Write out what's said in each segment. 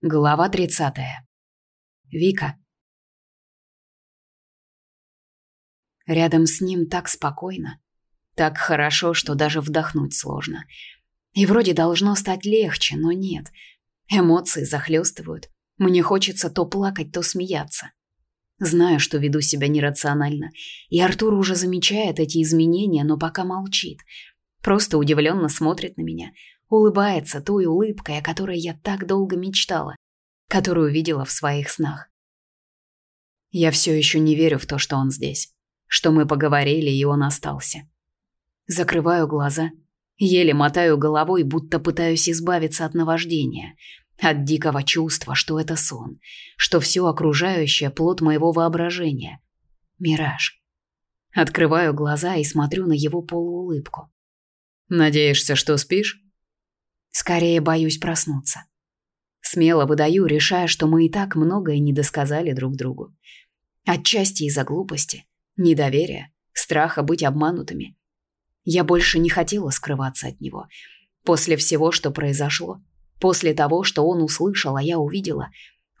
Глава 30. Вика. Рядом с ним так спокойно, так хорошо, что даже вдохнуть сложно. И вроде должно стать легче, но нет. Эмоции захлестывают. Мне хочется то плакать, то смеяться. Знаю, что веду себя нерационально, и Артур уже замечает эти изменения, но пока молчит. Просто удивленно смотрит на меня – улыбается той улыбкой, о которой я так долго мечтала, которую видела в своих снах. Я все еще не верю в то, что он здесь, что мы поговорили, и он остался. Закрываю глаза, еле мотаю головой, будто пытаюсь избавиться от наваждения, от дикого чувства, что это сон, что все окружающее – плод моего воображения. Мираж. Открываю глаза и смотрю на его полуулыбку. «Надеешься, что спишь?» Скорее боюсь проснуться. Смело выдаю, решая, что мы и так многое не досказали друг другу. Отчасти из-за глупости, недоверия, страха быть обманутыми. Я больше не хотела скрываться от него. После всего, что произошло, после того, что он услышал, а я увидела,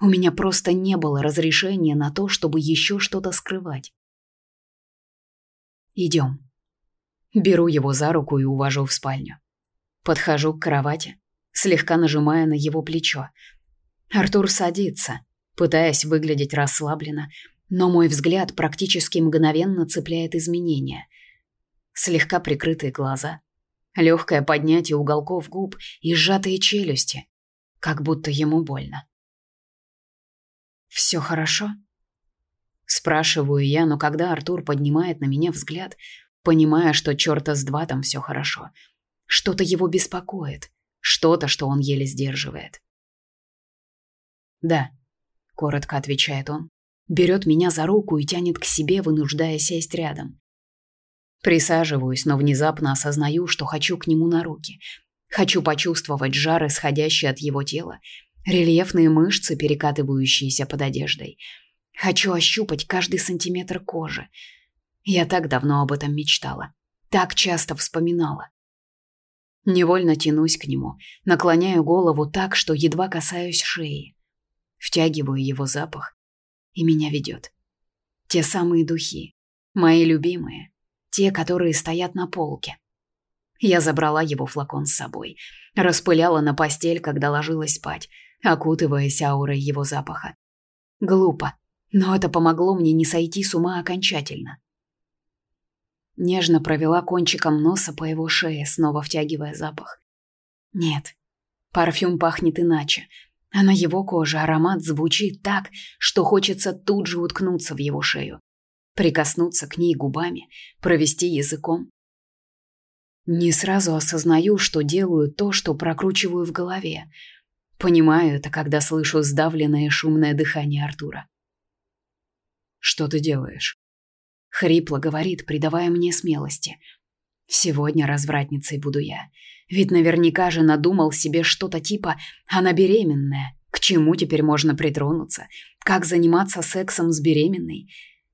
у меня просто не было разрешения на то, чтобы еще что-то скрывать. «Идем». Беру его за руку и увожу в спальню. Подхожу к кровати, слегка нажимая на его плечо. Артур садится, пытаясь выглядеть расслабленно, но мой взгляд практически мгновенно цепляет изменения. Слегка прикрытые глаза, легкое поднятие уголков губ и сжатые челюсти, как будто ему больно. «Все хорошо?» Спрашиваю я, но когда Артур поднимает на меня взгляд, понимая, что черта с два там все хорошо — что-то его беспокоит, что-то, что он еле сдерживает. «Да», — коротко отвечает он, берет меня за руку и тянет к себе, вынуждая сесть рядом. Присаживаюсь, но внезапно осознаю, что хочу к нему на руки. Хочу почувствовать жар, исходящий от его тела, рельефные мышцы, перекатывающиеся под одеждой. Хочу ощупать каждый сантиметр кожи. Я так давно об этом мечтала, так часто вспоминала. Невольно тянусь к нему, наклоняю голову так, что едва касаюсь шеи. Втягиваю его запах, и меня ведет. Те самые духи, мои любимые, те, которые стоят на полке. Я забрала его флакон с собой, распыляла на постель, когда ложилась спать, окутываясь аурой его запаха. Глупо, но это помогло мне не сойти с ума окончательно. Нежно провела кончиком носа по его шее, снова втягивая запах. Нет, парфюм пахнет иначе, а на его коже аромат звучит так, что хочется тут же уткнуться в его шею, прикоснуться к ней губами, провести языком. Не сразу осознаю, что делаю то, что прокручиваю в голове. Понимаю это, когда слышу сдавленное шумное дыхание Артура. «Что ты делаешь?» Хрипло говорит, придавая мне смелости. «Сегодня развратницей буду я. Ведь наверняка же надумал себе что-то типа «она беременная». К чему теперь можно притронуться? Как заниматься сексом с беременной?»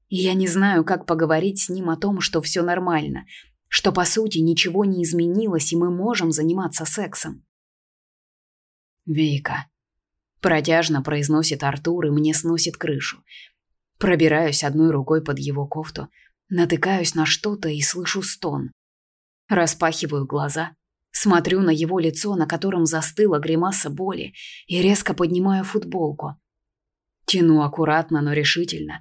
И я не знаю, как поговорить с ним о том, что все нормально, что по сути ничего не изменилось, и мы можем заниматься сексом. «Вейка», — протяжно произносит Артур, и мне сносит крышу. Пробираюсь одной рукой под его кофту, натыкаюсь на что-то и слышу стон. Распахиваю глаза, смотрю на его лицо, на котором застыла гримаса боли, и резко поднимаю футболку. Тяну аккуратно, но решительно.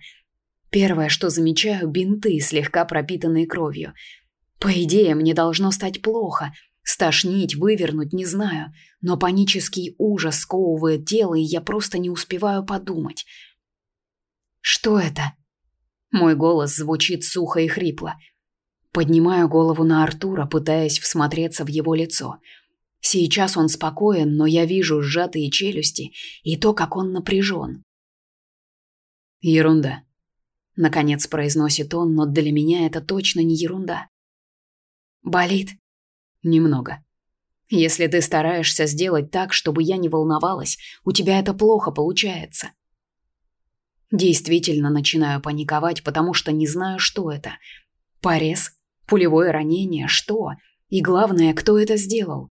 Первое, что замечаю, бинты, слегка пропитанные кровью. По идее, мне должно стать плохо. Стошнить, вывернуть, не знаю. Но панический ужас сковывает тело, и я просто не успеваю подумать. Что это? Мой голос звучит сухо и хрипло. Поднимаю голову на Артура, пытаясь всмотреться в его лицо. Сейчас он спокоен, но я вижу сжатые челюсти и то, как он напряжен. Ерунда. Наконец произносит он, но для меня это точно не ерунда. Болит? Немного. Если ты стараешься сделать так, чтобы я не волновалась, у тебя это плохо получается. Действительно начинаю паниковать, потому что не знаю, что это. Порез? Пулевое ранение? Что? И главное, кто это сделал?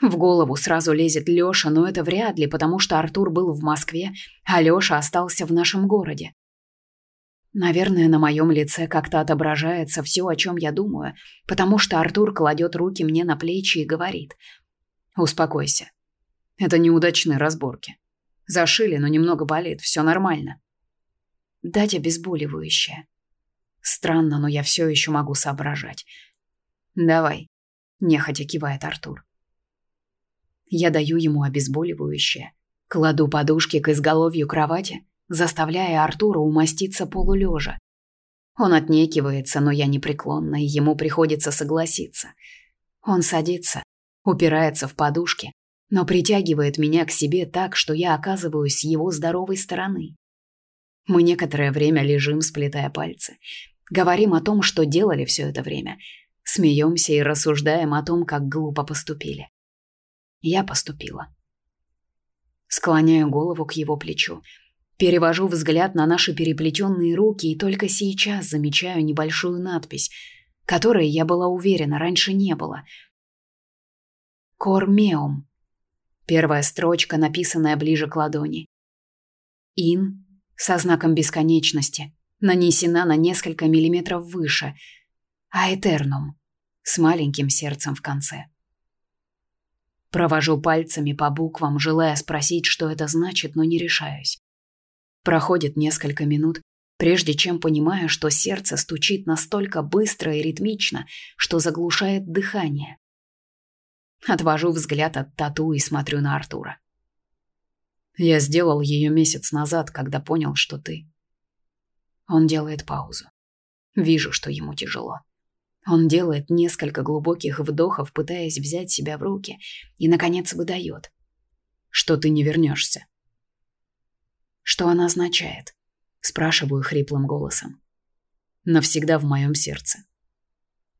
В голову сразу лезет Лёша, но это вряд ли, потому что Артур был в Москве, а Лёша остался в нашем городе. Наверное, на моем лице как-то отображается все, о чем я думаю, потому что Артур кладет руки мне на плечи и говорит. «Успокойся. Это неудачные разборки. Зашили, но немного болит, все нормально. Дать обезболивающее. Странно, но я все еще могу соображать. Давай, нехотя кивает Артур. Я даю ему обезболивающее, кладу подушки к изголовью кровати, заставляя Артура умоститься полулежа. Он отнекивается, но я непреклонна, и ему приходится согласиться. Он садится, упирается в подушки, но притягивает меня к себе так, что я оказываюсь с его здоровой стороны. Мы некоторое время лежим, сплетая пальцы. Говорим о том, что делали все это время. Смеемся и рассуждаем о том, как глупо поступили. Я поступила. Склоняю голову к его плечу. Перевожу взгляд на наши переплетенные руки и только сейчас замечаю небольшую надпись, которой, я была уверена, раньше не было. «Кормеум». Первая строчка, написанная ближе к ладони. «Ин со знаком бесконечности, нанесена на несколько миллиметров выше, а Этернум с маленьким сердцем в конце. Провожу пальцами по буквам, желая спросить, что это значит, но не решаюсь. Проходит несколько минут, прежде чем понимаю, что сердце стучит настолько быстро и ритмично, что заглушает дыхание. Отвожу взгляд от тату и смотрю на Артура. Я сделал ее месяц назад, когда понял, что ты. Он делает паузу. Вижу, что ему тяжело. Он делает несколько глубоких вдохов, пытаясь взять себя в руки, и, наконец, выдает. Что ты не вернешься. Что она означает? Спрашиваю хриплым голосом. Навсегда в моем сердце.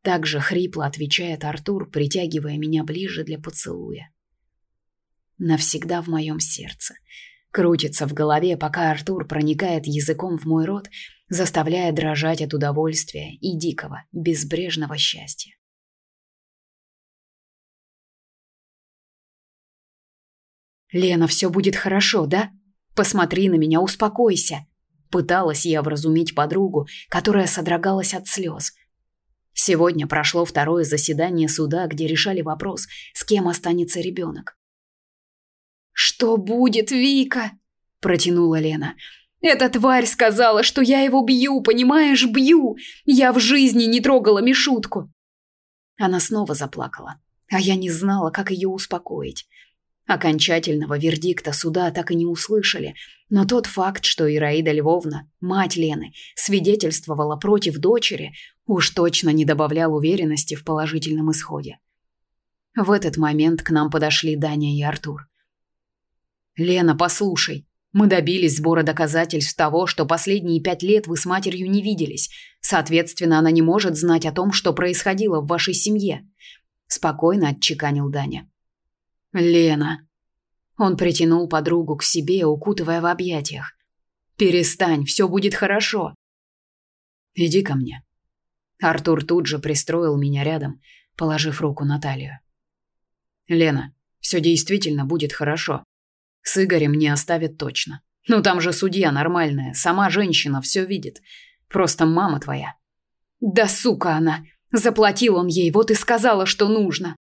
Также хрипло отвечает Артур, притягивая меня ближе для поцелуя навсегда в моем сердце. Крутится в голове, пока Артур проникает языком в мой рот, заставляя дрожать от удовольствия и дикого, безбрежного счастья. «Лена, все будет хорошо, да? Посмотри на меня, успокойся!» Пыталась я вразумить подругу, которая содрогалась от слез. Сегодня прошло второе заседание суда, где решали вопрос, с кем останется ребенок. «Что будет, Вика?» – протянула Лена. «Эта тварь сказала, что я его бью, понимаешь, бью! Я в жизни не трогала Мишутку!» Она снова заплакала, а я не знала, как ее успокоить. Окончательного вердикта суда так и не услышали, но тот факт, что Ираида Львовна, мать Лены, свидетельствовала против дочери, уж точно не добавлял уверенности в положительном исходе. В этот момент к нам подошли Даня и Артур. «Лена, послушай, мы добились сбора доказательств того, что последние пять лет вы с матерью не виделись. Соответственно, она не может знать о том, что происходило в вашей семье», – спокойно отчеканил Даня. «Лена». Он притянул подругу к себе, укутывая в объятиях. «Перестань, все будет хорошо». «Иди ко мне». Артур тут же пристроил меня рядом, положив руку на талию. «Лена, все действительно будет хорошо. С Игорем не оставит точно. Ну там же судья нормальная, сама женщина все видит. Просто мама твоя. Да сука она. Заплатил он ей, вот и сказала, что нужно.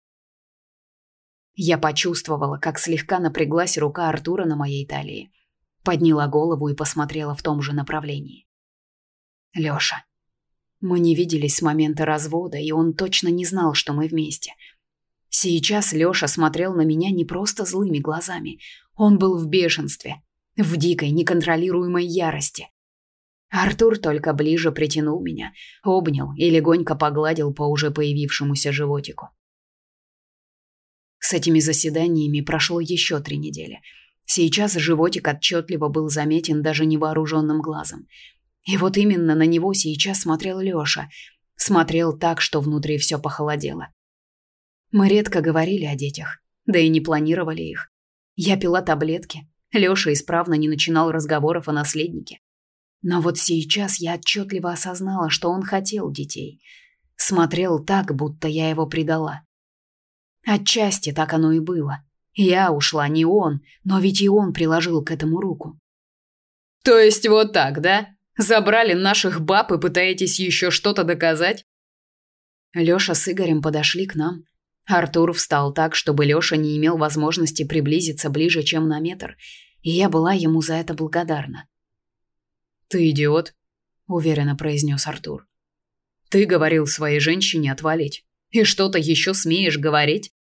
Я почувствовала, как слегка напряглась рука Артура на моей талии. Подняла голову и посмотрела в том же направлении. Лёша. Мы не виделись с момента развода, и он точно не знал, что мы вместе. Сейчас Лёша смотрел на меня не просто злыми глазами. Он был в бешенстве, в дикой, неконтролируемой ярости. Артур только ближе притянул меня, обнял и легонько погладил по уже появившемуся животику. С этими заседаниями прошло еще три недели. Сейчас животик отчетливо был заметен даже невооруженным глазом. И вот именно на него сейчас смотрел Лёша. Смотрел так, что внутри все похолодело. Мы редко говорили о детях, да и не планировали их. Я пила таблетки. Лёша исправно не начинал разговоров о наследнике. Но вот сейчас я отчетливо осознала, что он хотел детей. Смотрел так, будто я его предала. Отчасти так оно и было. Я ушла, не он, но ведь и он приложил к этому руку. То есть вот так, да? Забрали наших баб и пытаетесь еще что-то доказать? Лёша с Игорем подошли к нам, Артур встал так, чтобы Лёша не имел возможности приблизиться ближе, чем на метр, и я была ему за это благодарна. «Ты идиот», — уверенно произнес Артур. «Ты говорил своей женщине отвалить. И что-то ещё смеешь говорить?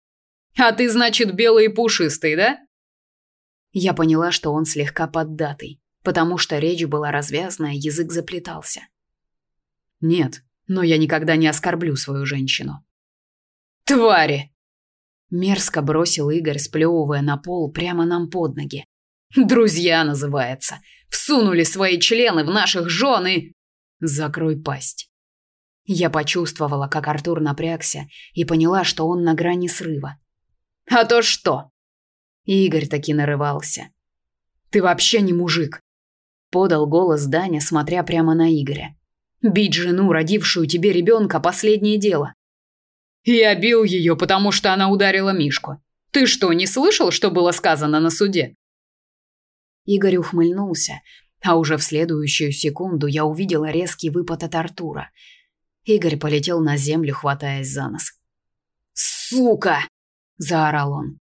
А ты, значит, белый и пушистый, да?» Я поняла, что он слегка поддатый, потому что речь была развязная, язык заплетался. «Нет, но я никогда не оскорблю свою женщину», твари!» Мерзко бросил Игорь, сплевывая на пол прямо нам под ноги. «Друзья называется. Всунули свои члены в наших жены. Закрой пасть!» Я почувствовала, как Артур напрягся и поняла, что он на грани срыва. «А то что?» Игорь таки нарывался. «Ты вообще не мужик!» Подал голос Даня, смотря прямо на Игоря. «Бить жену, родившую тебе ребенка, последнее дело. «Я бил ее, потому что она ударила Мишку. Ты что, не слышал, что было сказано на суде?» Игорь ухмыльнулся, а уже в следующую секунду я увидела резкий выпад от Артура. Игорь полетел на землю, хватаясь за нос. «Сука!» – заорал он.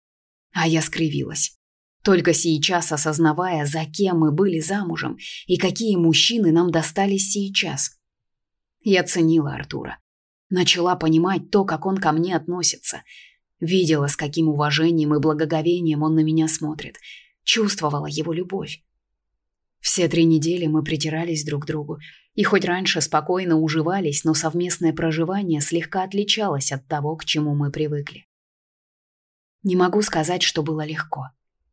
А я скривилась. Только сейчас осознавая, за кем мы были замужем и какие мужчины нам достались сейчас. Я ценила Артура. Начала понимать то, как он ко мне относится. Видела, с каким уважением и благоговением он на меня смотрит. Чувствовала его любовь. Все три недели мы притирались друг к другу. И хоть раньше спокойно уживались, но совместное проживание слегка отличалось от того, к чему мы привыкли. Не могу сказать, что было легко.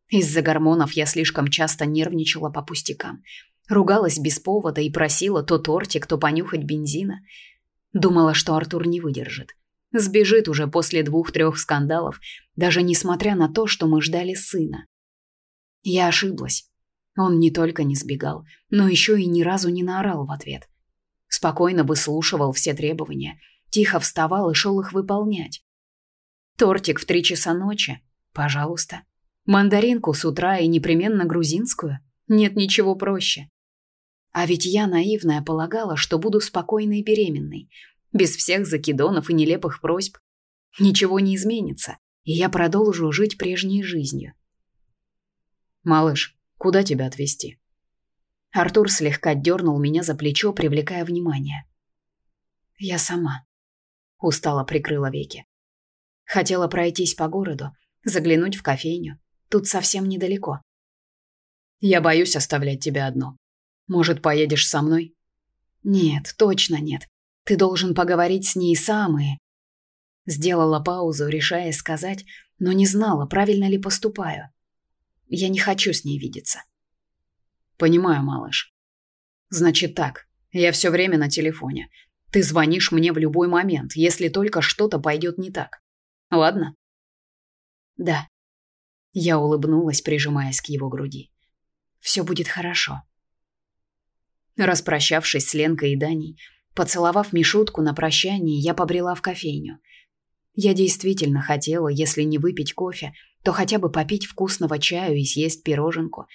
Из-за гормонов я слишком часто нервничала по пустякам. Ругалась без повода и просила то тортик, то понюхать бензина – Думала, что Артур не выдержит. Сбежит уже после двух-трех скандалов, даже несмотря на то, что мы ждали сына. Я ошиблась. Он не только не сбегал, но еще и ни разу не наорал в ответ. Спокойно выслушивал все требования, тихо вставал и шел их выполнять. Тортик в три часа ночи? Пожалуйста. Мандаринку с утра и непременно грузинскую? Нет ничего проще. А ведь я наивная полагала, что буду спокойной и беременной, без всех закидонов и нелепых просьб. Ничего не изменится, и я продолжу жить прежней жизнью. «Малыш, куда тебя отвезти?» Артур слегка дернул меня за плечо, привлекая внимание. «Я сама», — устало прикрыла веки. Хотела пройтись по городу, заглянуть в кофейню. Тут совсем недалеко. «Я боюсь оставлять тебя одну», может, поедешь со мной? Нет, точно нет. Ты должен поговорить с ней самой. Сделала паузу, решая сказать, но не знала, правильно ли поступаю. Я не хочу с ней видеться. Понимаю, малыш. Значит так, я все время на телефоне. Ты звонишь мне в любой момент, если только что-то пойдет не так. Ладно? Да. Я улыбнулась, прижимаясь к его груди. Все будет хорошо. Распрощавшись с Ленкой и Даней, поцеловав Мишутку на прощание, я побрела в кофейню. Я действительно хотела, если не выпить кофе, то хотя бы попить вкусного чаю и съесть пироженку.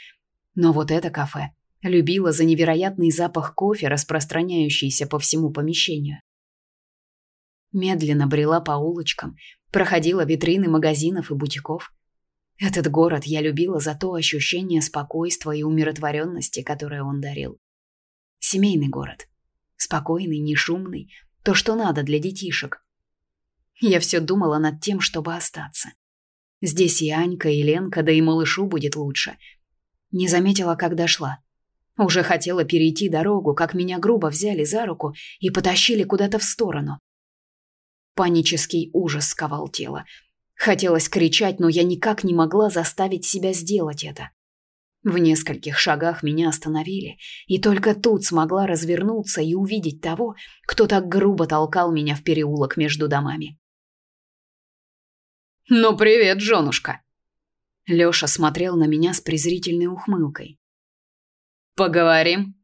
Но вот это кафе любила за невероятный запах кофе, распространяющийся по всему помещению. Медленно брела по улочкам, проходила витрины магазинов и бутиков. Этот город я любила за то ощущение спокойства и умиротворенности, которое он дарил. Семейный город. Спокойный, не шумный, то, что надо для детишек. Я все думала над тем, чтобы остаться. Здесь и Анька, и Ленка, да и малышу будет лучше. Не заметила, как дошла. Уже хотела перейти дорогу, как меня грубо взяли за руку и потащили куда-то в сторону. Панический ужас сковал тело. Хотелось кричать, но я никак не могла заставить себя сделать это. В нескольких шагах меня остановили, и только тут смогла развернуться и увидеть того, кто так грубо толкал меня в переулок между домами. «Ну привет, женушка!» Лёша смотрел на меня с презрительной ухмылкой. «Поговорим?»